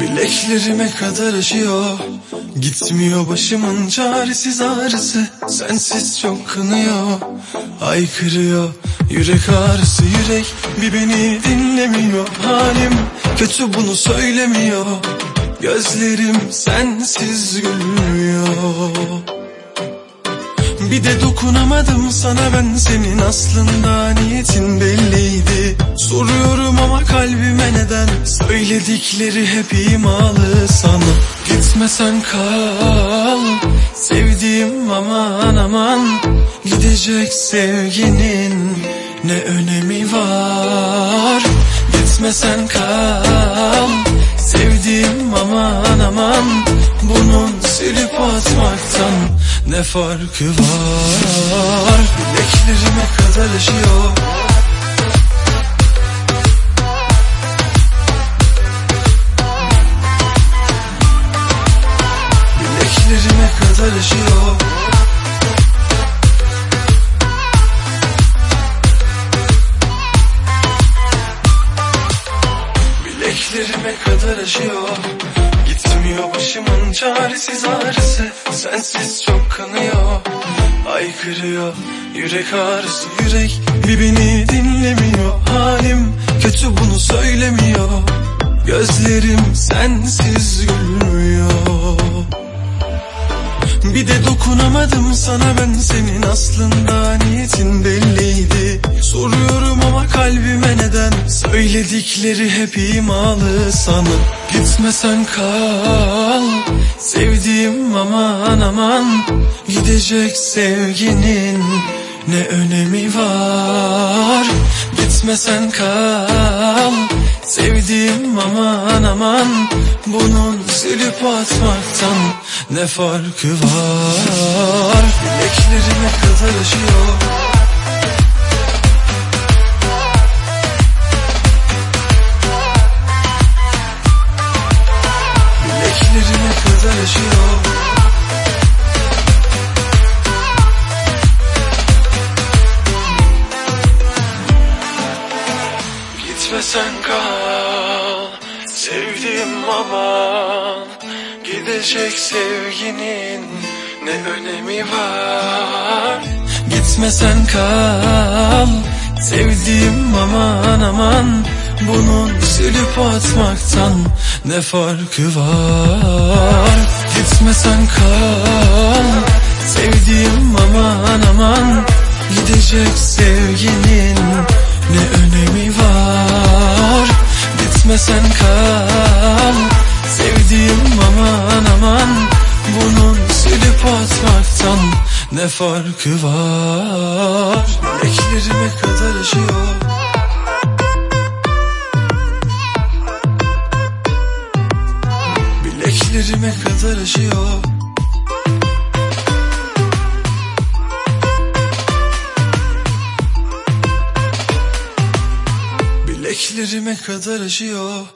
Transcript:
Bileklerime kadar aşıyor Gitmiyor başımın çaresiz ağrısı. Sensiz çok kınıyor Aykırıyor Yürek ağrısı yürek bir beni dinlemiyor. Halim kötü bunu söylemiyor. Gözlerim sensiz gülmüyor bir de dokunamadım sana ben senin aslında niyetin belliydi. Soruyorum ama kalbime neden Söyledikleri hep imalı sana. Gitmesen kal Sevdiğim aman aman. Gidecek sevginin ne önemi var? Gitmesen kal ne farkı var? Bileklerime kadar aşıyor Bileklerime kadar aşıyor Bileklerime kadar aşıyor Gitmiyor başımın çaresiz ağrısı. Sensiz çok kanıyor. Aykırıyor. Yürek ağrısı yürek Bir beni dinlemiyor. Halim kötü bunu söylemiyor. Gözlerim sensiz gülmüyor. Bir de dokunamadım sana ben senin aslında niyetin kalbime neden Söyledikleri hep imalı sana? Gitmesen kal Sevdiğim aman aman. Gidecek sevginin ne önemi var? Gitmesen kal Sevdiğim aman aman. Bunun silip atmaktan ne farkı var? Bileklerime kadar aşıyor Gitmesen kal Sevdiğim aman Gidecek sevginin ne önemi var? Gitmesen kal Sevdiğim aman aman Bunun silip atmaktan ne farkı var? Gitmesen kal Sevdiğim aman aman Gidecek sevginin Gitmesen kal Sevdiğim aman aman. Bunun silip atmaktan ne farkı var? Bileklerime kadar aşıyor Bileklerime kadar aşıyor Bileklerime kadar aşıyor